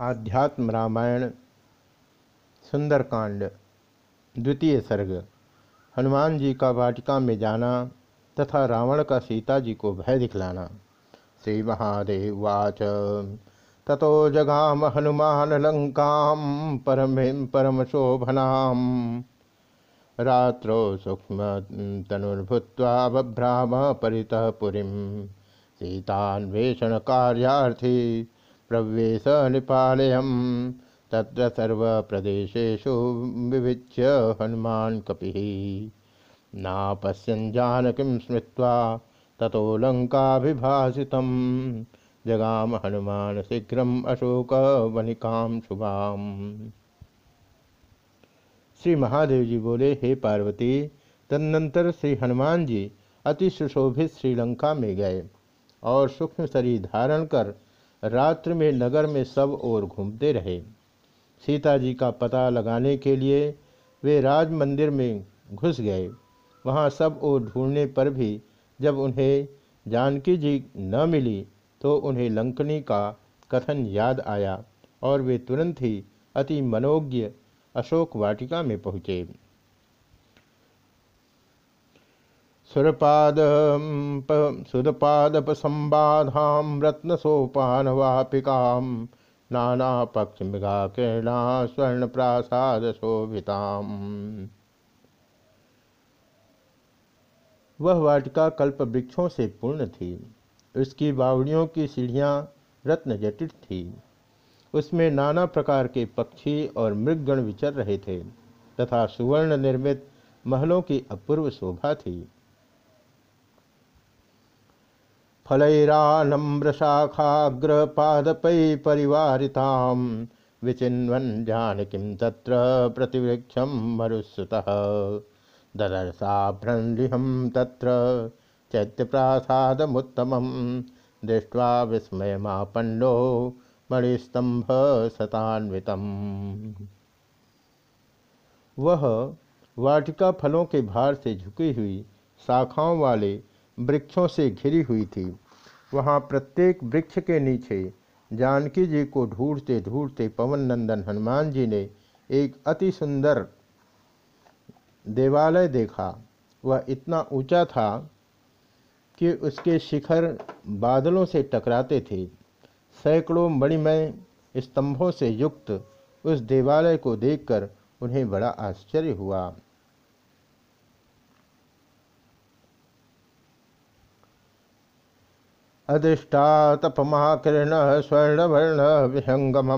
आध्यात्म रामायण, सुंदरकांड, द्वितीय सर्ग, हनुमान जी का वाटिका में जाना तथा रावण का सीता जी को भय दिखलाना। श्री महादेव वाच। ततो जगाम हनुमान लंका परम परम शोभनाम। रात्रो सूक्ष्म तनुर्भूत्वा बभ्राम परितः पुरी सीतान्वेषण कार्यार्थी प्रवेश निपालयम तत्र सर्वप्रदेशेषु विविच्य हनुमान कपि। नापश्यन् जानकीं स्मृत्वा ततो लङ्काभिभासितं जगाम हनुमान शीघ्रम अशोक वनिकाम शुभाम। श्री महादेव जी बोले, हे पार्वती, तदनंतर श्री हनुमान जी अति सुशोभित श्रीलंका में गए और सूक्ष्म शरीर धारण कर रात्र में नगर में सब ओर घूमते रहे। सीता जी का पता लगाने के लिए वे राज मंदिर में घुस गए। वहाँ सब ओर ढूँढने पर भी जब उन्हें जानकी जी न मिली तो उन्हें लंकनी का कथन याद आया और वे तुरंत ही अति मनोज्ञ अशोक वाटिका में पहुँचे। सुरपाद सुदपादपसंबाधां रत्नसोपानवापिकां नानापक्षमृगाकिरणा स्वर्णप्रासादशोभिताम् वह वाटिका कल्प वृक्षों से पूर्ण थी। उसकी बावड़ियों की सीढ़ियाँ रत्न जटित थी। उसमें नाना प्रकार के पक्षी और मृगगण विचर रहे थे तथा सुवर्ण निर्मित महलों की अपूर्व शोभा थी। फलैरानम्रशाखाग्रपादपै परिवारितां विचिन्वन् जानकीं तत्र प्रतिवृक्षं मरुस्सुतः ददर्शाभ्रंलिहं तत्र चैत्यप्रासादमुत्तमं दृष्ट्वा विस्मयमापन्नो मणिस्तंभ शतान्वितम् वह वाटिका फलों के भार से झुकी हुई शाखाओं वाले वृक्षों से घिरी हुई थी। वहाँ प्रत्येक वृक्ष के नीचे जानकी जी को ढूंढते ढूंढते पवन नंदन हनुमान जी ने एक अति सुंदर देवालय देखा। वह इतना ऊँचा था कि उसके शिखर बादलों से टकराते थे। सैकड़ों मणिमय स्तंभों से युक्त उस देवालय को देखकर उन्हें बड़ा आश्चर्य हुआ। अदृष्टातपमाकिरण स्वर्णवर्ण विहंगम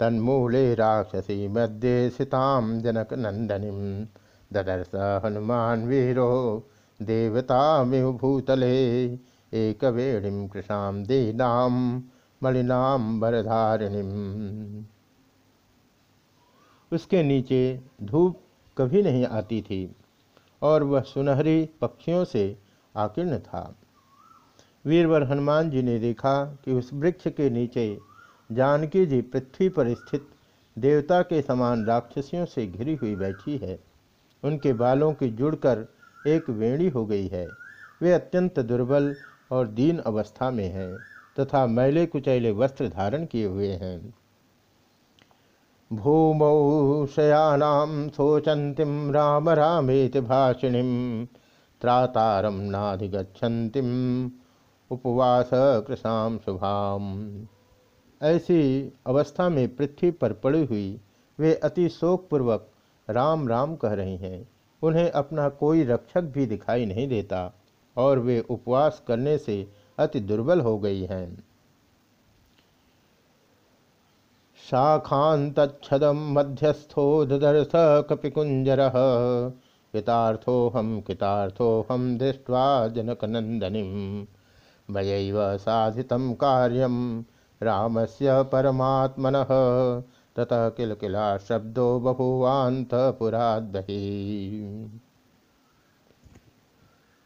तन्मूले राक्षसी मध्ये सिताम जनक नंदनी ददर्श हनुमान वीरो, देवतामिव भूतले एक वेणीम कृषाम दीनाम मलिनाम वरधारिणीम उसके नीचे धूप कभी नहीं आती थी और वह सुनहरी पक्षियों से आकीर्ण था। वीरवर हनुमान जी ने देखा कि उस वृक्ष के नीचे जानकी जी पृथ्वी पर स्थित देवता के समान राक्षसियों से घिरी हुई बैठी है। उनके बालों की जुड़कर एक वेणी हो गई है। वे अत्यंत दुर्बल और दीन अवस्था में हैं तथा मैले कुचैले वस्त्र धारण किए हुए हैं। भूमौ शयानाम शोचंतिम राम रामेति भाषिणीम त्रातारम नाधिगछन्तिम उपवास कृषाम शुभाम। ऐसी अवस्था में पृथ्वी पर पड़ी हुई वे अति शोकपूर्वक राम राम कह रही हैं। उन्हें अपना कोई रक्षक भी दिखाई नहीं देता और वे उपवास करने से अति दुर्बल हो गई हैं। शाखान्तच्छदम मध्यस्थो ददर्श कपिकुंजर कृतार्थो हम कृतार्थो हम दृष्ट्वा जनकनंदनीम मयैव साधितं कार्यं। रामस्य परमात्मनः। ततः किल किला शब्दो बभुवान्तपुराद्बहि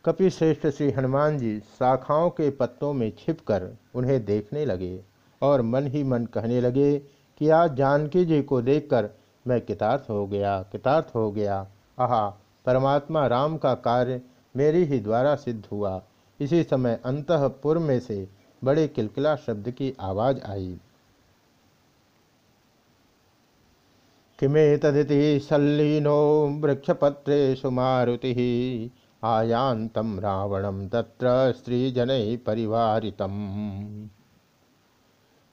कपि श्रेष्ठ श्री हनुमान जी शाखाओं के पत्तों में छिपकर उन्हें देखने लगे और मन ही मन कहने लगे कि आज जानकी जी को देखकर मैं कितार्थ हो गया, कितार्थ हो गया। आहा, परमात्मा राम का कार्य मेरे ही द्वारा सिद्ध हुआ। इसी समय अंतपुर में से बड़े किलकिला शब्द की आवाज़ आई। किमे तदिति सल्लीनो वृक्षपत्रेषु मारुति आयांतम रावणम तत्र स्त्रीजन परिवारितम।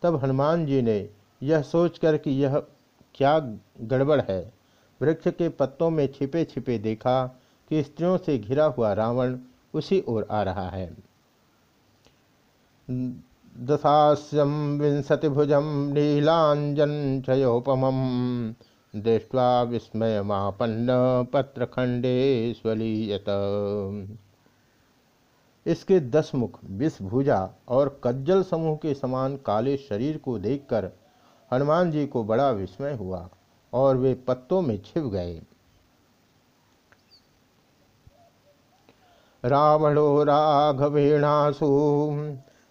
तब हनुमान जी ने यह सोचकर कि यह क्या गड़बड़ है, वृक्ष के पत्तों में छिपे छिपे देखा कि स्त्रियों से घिरा हुआ रावण उसी ओर आ रहा है। दशास्यम विंशतिभुजम नीलांजन क्षयोपम दृष्टवा विस्मयमापन्न पत्रखंडे स्वलीयत इसके दस मुख विषभुजा और कज्जल समूह के समान काले शरीर को देखकर हनुमान जी को बड़ा विस्मय हुआ और वे पत्तों में छिप गए। रावणो राघवेणासु।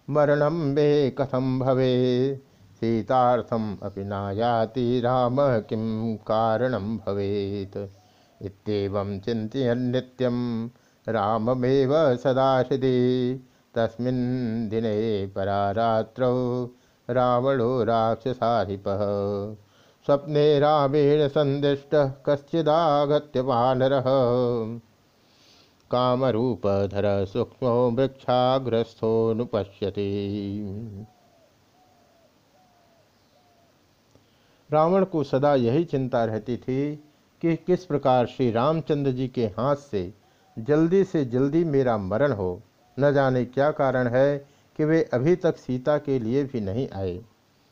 मरणम वे कथम भवे? सीतार्थम अपि नायाति राम किम कारणम भवेत? इत्येवं चिन्तयन् नित्यं राममेव सदा हृदि तस्मिन् दिने परारात्रौ रावणो राक्षसाधिपः। स्वप्ने रामेण सन्दृष्टः कश्चिदागत्य वानरः कामरूपधर सूक्ष्मो वृक्षाग्रस्थोनुपश्यति रावण को सदा यही चिंता रहती थी कि किस प्रकार श्री रामचंद्र जी के हाथ से जल्दी से जल्दी मेरा मरण हो। न जाने क्या कारण है कि वे अभी तक सीता के लिए भी नहीं आए।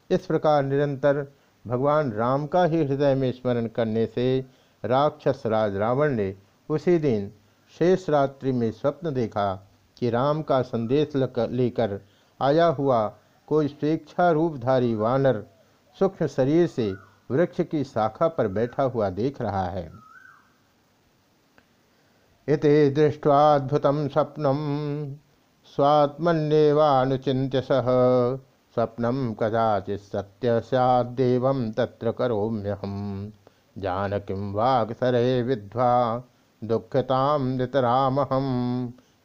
इस प्रकार निरंतर भगवान राम का ही हृदय में स्मरण करने से राक्षस राज रावण ने उसी दिन शेष रात्रि में स्वप्न देखा कि राम का संदेश लेकर आया हुआ कोई स्वेच्छा रूपधारी वानर सूक्ष्म शरीर से वृक्ष की शाखा पर बैठा हुआ देख रहा है। इति दृष्टाद्भुत स्वप्नम स्वात्मन्यवानुचिंत्य सह स्वप्नम कदाचि सत्य सैदेव तत्र करोम्यहम। जानकीं वागसरे विद्वा। दुःखतां नितरामहं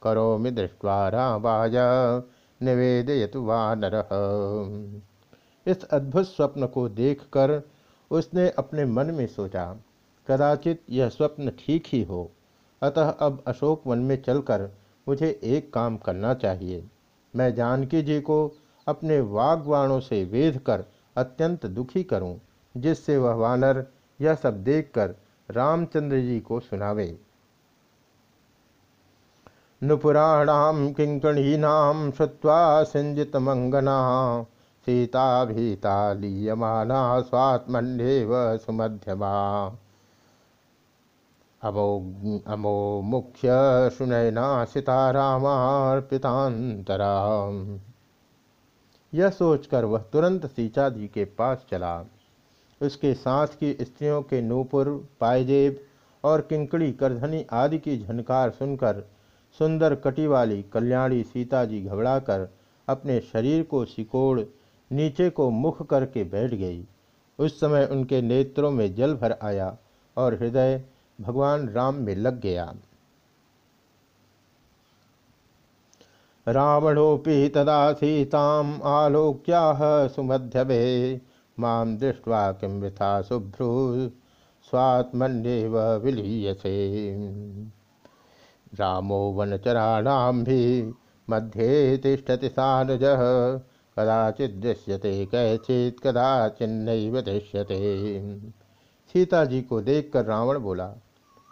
करोमि दृष्ट्वा रावाय निवेदयतु वानरः इस अद्भुत स्वप्न को देखकर उसने अपने मन में सोचा कदाचित यह स्वप्न ठीक ही हो। अतः अब अशोक वन में चलकर मुझे एक काम करना चाहिए। मैं जानकी जी को अपने वागवाणों से वेध कर अत्यंत दुखी करूँ, जिससे वह वानर यह सब देखकर रामचंद्र जी को सुनावे। नुपुराणाम किंकणीनाम श्रुवा सिंजित मंगना सीता भीता लीयमाना स्वात्मन्येव सुमध्यमा। अमो अमो मुख्य सुनैना सीतारामार्पितांतरा यह सोचकर वह तुरंत सीता जी के पास चला। उसके साथ की स्त्रियों के नूपुर पायजेब और किंकड़ी करधनी आदि की झनकार सुनकर सुंदर कटी वाली कल्याणी सीता जी घबराकर अपने शरीर को सिकोड़ नीचे को मुख करके बैठ गई। उस समय उनके नेत्रों में जल भर आया और हृदय भगवान राम में लग गया। रावणोपि तदा सीताम आलोक्याह सुमध्यभे माम दृष्ट्वा किम वृथा शुभ्रु स्वात्मन्येव विलीयसे। रामो वनचराणाम भी मध्ये तिष्ठति सानुज। कदाचित दृश्यते, कैचित कदाचिन्नैव दृश्यते। सीता जी को देखकर रावण बोला,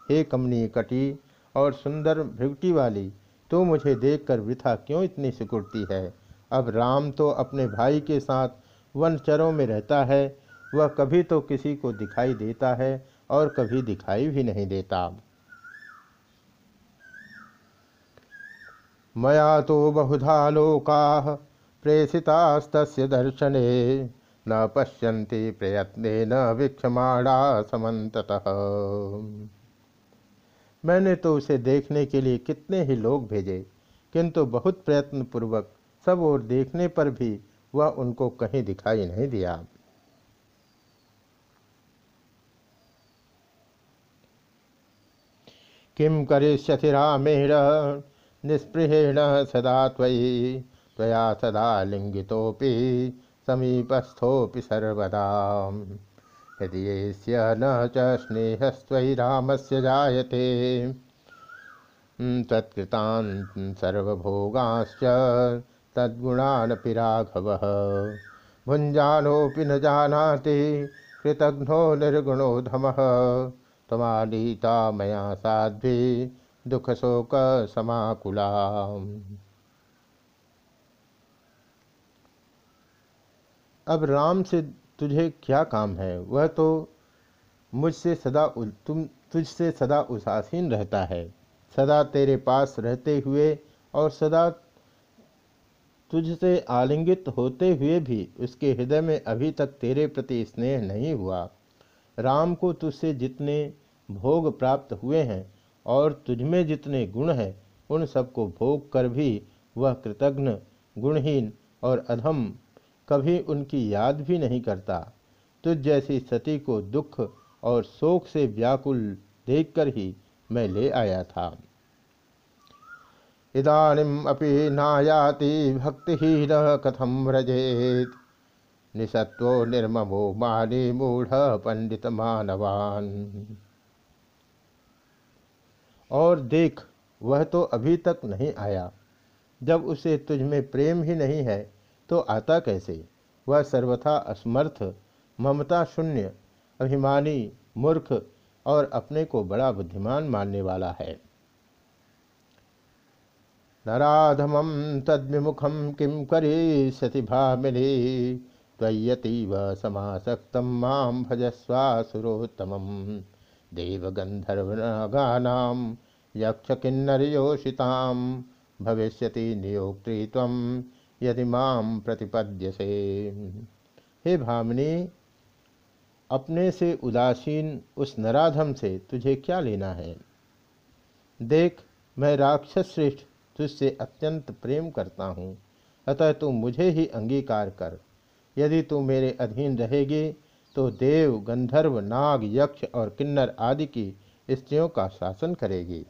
हे कमनी कटी और सुंदर भृगटी वाली तो मुझे देखकर वृथा क्यों इतनी सिकुड़ती है? अब राम तो अपने भाई के साथ वनचरों में रहता है, वह कभी तो किसी को दिखाई देता है और कभी दिखाई भी नहीं देता। मया तो बहुधा लोका प्रेषितास्त दर्शने। न पश्यन्ति प्रयत्न न वीक्षमाणा समन्ततः। मैंने तो उसे देखने के लिए कितने ही लोग भेजे, किंतु बहुत प्रयत्न पूर्वक सब और देखने पर भी वह उनको कहीं दिखाई नहीं दिया। किम करिष्यति रामेण? निस्पृहेण सदा त्वयि, त्वया सदा लिंगितोपि समीपस्थोपि सर्वदा। यदि न च स्नेहस्वी राम से जायते, तत्कृतान् सर्वभोगाश्च तद्गुणानपि राघवः। न जानाति, कृतघ्नो निर्गुणोधमः त्वमानीता मया साध्वी दुख शोक समाकुला अब राम से तुझे क्या काम है? वह तो मुझसे सदा तुम, तुझसे सदा उदासीन रहता है। सदा तेरे पास रहते हुए और सदा तुझसे आलिंगित होते हुए भी उसके हृदय में अभी तक तेरे प्रति स्नेह नहीं हुआ। राम को तुझसे जितने भोग प्राप्त हुए हैं और तुझमें जितने गुण हैं, उन सबको भोग कर भी वह कृतघ्न, गुणहीन और अधम, कभी उनकी याद भी नहीं करता। तुझ जैसी सती को दुख और शोक से व्याकुल देखकर ही मैं ले आया था। इदानीमपि नायाति भक्तिहीन कथम व्रजेत। निसत्व निर्ममो मानी मूढ़ पंडित मानवान और देख, वह तो अभी तक नहीं आया। जब उसे तुझ में प्रेम ही नहीं है तो आता कैसे? वह सर्वथा असमर्थ, ममता शून्य, अभिमानी, मूर्ख और अपने को बड़ा बुद्धिमान मानने वाला है। नराधमं तद्विमुखं किं करिष्यति भामिनी? त्वय्यतीव समासक्तं माँ भजस्वासुरोत्तमं देवगन्धर्वनागानां यक्षकिन्नरयोषितां भविष्यति नियोक्त्री त्वं यदि माँ प्रतिपद्यसे। हे भामिनी, अपने से उदासीन उस नराधम से तुझे क्या लेना है? देख, मैं राक्षस श्रेष्ठ तुझसे अत्यंत प्रेम करता हूँ, अतः तू मुझे ही अंगीकार कर। यदि तू मेरे अधीन रहेगी तो देव, गंधर्व, नाग, यक्ष और किन्नर आदि की स्त्रियों का शासन करेगी।